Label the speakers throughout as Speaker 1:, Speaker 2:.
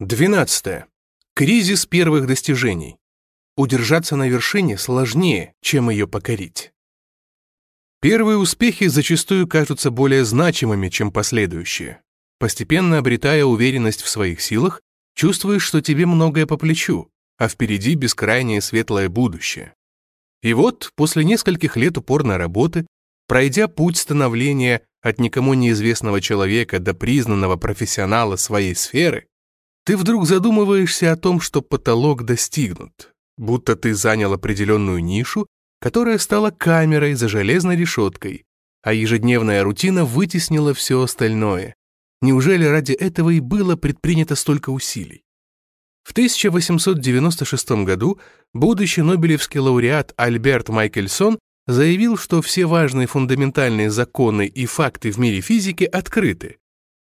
Speaker 1: 12. Кризис первых достижений. Удержаться на вершине сложнее, чем ее покорить. Первые успехи зачастую кажутся более значимыми, чем последующие. Постепенно обретая уверенность в своих силах, чувствуешь, что тебе многое по плечу, а впереди бескрайнее светлое будущее. И вот, после нескольких лет упорной работы, пройдя путь становления от никому неизвестного человека до признанного профессионала своей сферы, ты вдруг задумываешься о том, что потолок достигнут, будто ты занял определенную нишу, которая стала камерой за железной решеткой, а ежедневная рутина вытеснила все остальное. Неужели ради этого и было предпринято столько усилий? В 1896 году будущий нобелевский лауреат Альберт Майкельсон заявил, что все важные фундаментальные законы и факты в мире физики открыты,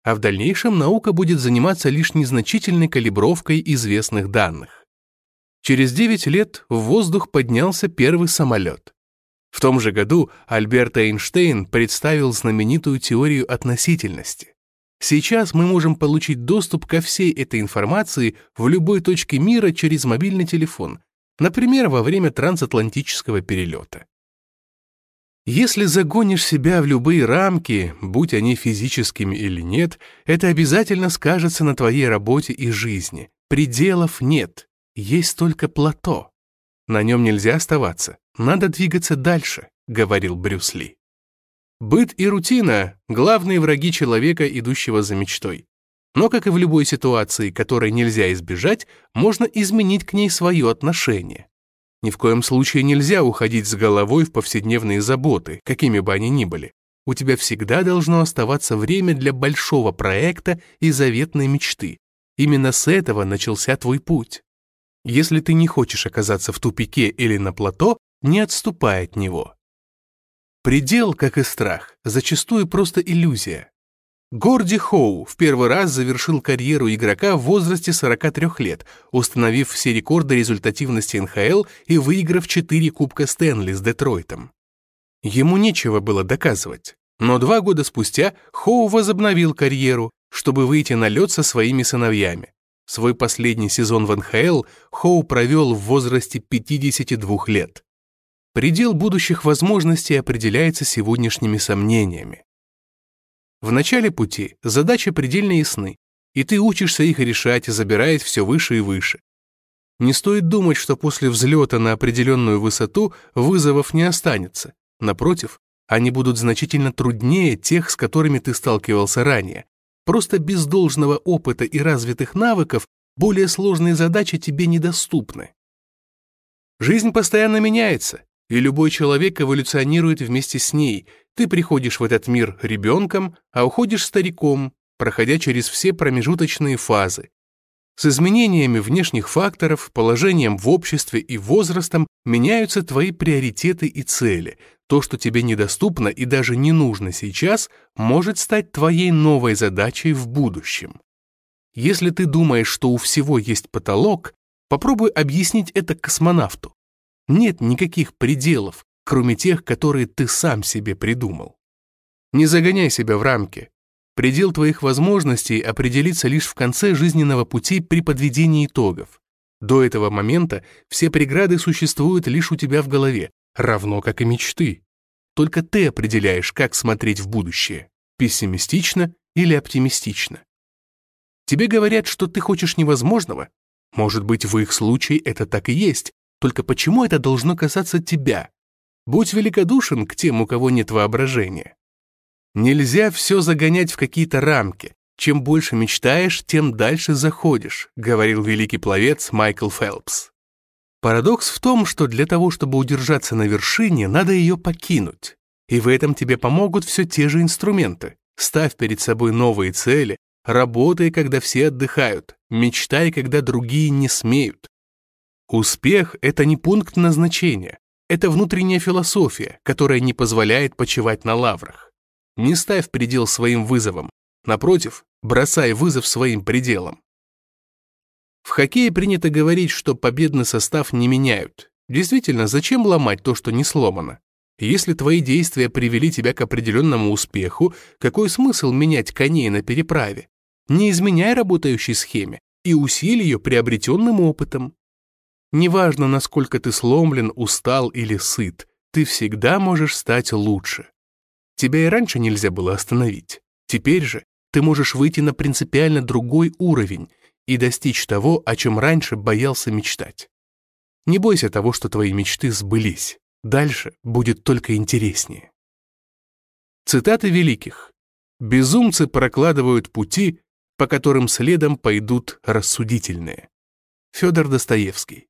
Speaker 1: а в дальнейшем наука будет заниматься лишь незначительной калибровкой известных данных. Через 9 лет в воздух поднялся первый самолет. В том же году Альберт Эйнштейн представил знаменитую теорию относительности. Сейчас мы можем получить доступ ко всей этой информации в любой точке мира через мобильный телефон, например, во время трансатлантического перелета. Если загонишь себя в любые рамки, будь они физическими или нет, это обязательно скажется на твоей работе и жизни. Пределов нет, есть только плато. На нем нельзя оставаться, надо двигаться дальше, говорил Брюс Ли. Быт и рутина – главные враги человека, идущего за мечтой. Но, как и в любой ситуации, которой нельзя избежать, можно изменить к ней свое отношение. Ни в коем случае нельзя уходить с головой в повседневные заботы, какими бы они ни были. У тебя всегда должно оставаться время для большого проекта и заветной мечты. Именно с этого начался твой путь. Если ты не хочешь оказаться в тупике или на плато, не отступай от него. Предел, как и страх, зачастую просто иллюзия. Горди Хоу в первый раз завершил карьеру игрока в возрасте 43 лет, установив все рекорды результативности НХЛ и выиграв 4 Кубка Стэнли с Детройтом. Ему нечего было доказывать, но два года спустя Хоу возобновил карьеру, чтобы выйти на лед со своими сыновьями. Свой последний сезон в НХЛ Хоу провел в возрасте 52 лет. Предел будущих возможностей определяется сегодняшними сомнениями. В начале пути задачи предельно ясны, и ты учишься их решать, забираясь все выше и выше. Не стоит думать, что после взлета на определенную высоту вызовов не останется. Напротив, они будут значительно труднее тех, с которыми ты сталкивался ранее. Просто без должного опыта и развитых навыков более сложные задачи тебе недоступны. Жизнь постоянно меняется, и любой человек эволюционирует вместе с ней, ты приходишь в этот мир ребенком, а уходишь стариком, проходя через все промежуточные фазы. С изменениями внешних факторов, положением в обществе и возрастом меняются твои приоритеты и цели. То, что тебе недоступно и даже не нужно сейчас, может стать твоей новой задачей в будущем. Если ты думаешь, что у всего есть потолок, попробуй объяснить это космонавту. Нет никаких пределов, кроме тех, которые ты сам себе придумал. Не загоняй себя в рамки. Предел твоих возможностей определится лишь в конце жизненного пути при подведении итогов. До этого момента все преграды существуют лишь у тебя в голове, равно как и мечты. Только ты определяешь, как смотреть в будущее, пессимистично или оптимистично. Тебе говорят, что ты хочешь невозможного. Может быть, в их случае это так и есть, только почему это должно касаться тебя? Будь великодушен к тем, у кого нет воображения. Нельзя все загонять в какие-то рамки. Чем больше мечтаешь, тем дальше заходишь, говорил великий пловец Майкл Фелпс. Парадокс в том, что для того, чтобы удержаться на вершине, надо ее покинуть. И в этом тебе помогут все те же инструменты. Ставь перед собой новые цели, работай, когда все отдыхают, мечтай, когда другие не смеют. Успех — это не пункт назначения, это внутренняя философия, которая не позволяет почивать на лаврах. Не ставь предел своим вызовам. Напротив, бросай вызов своим пределам. В хоккее принято говорить, что победный состав не меняют. Действительно, зачем ломать то, что не сломано? Если твои действия привели тебя к определенному успеху, какой смысл менять коней на переправе? Не изменяй работающей схеме, и усиль ее приобретенным опытом. Неважно, насколько ты сломлен, устал или сыт, ты всегда можешь стать лучше. Тебя и раньше нельзя было остановить. Теперь же ты можешь выйти на принципиально другой уровень и достичь того, о чем раньше боялся мечтать. Не бойся того, что твои мечты сбылись. Дальше будет только интереснее. Цитаты великих. «Безумцы прокладывают пути, по которым следом пойдут рассудительные». Федор Достоевский.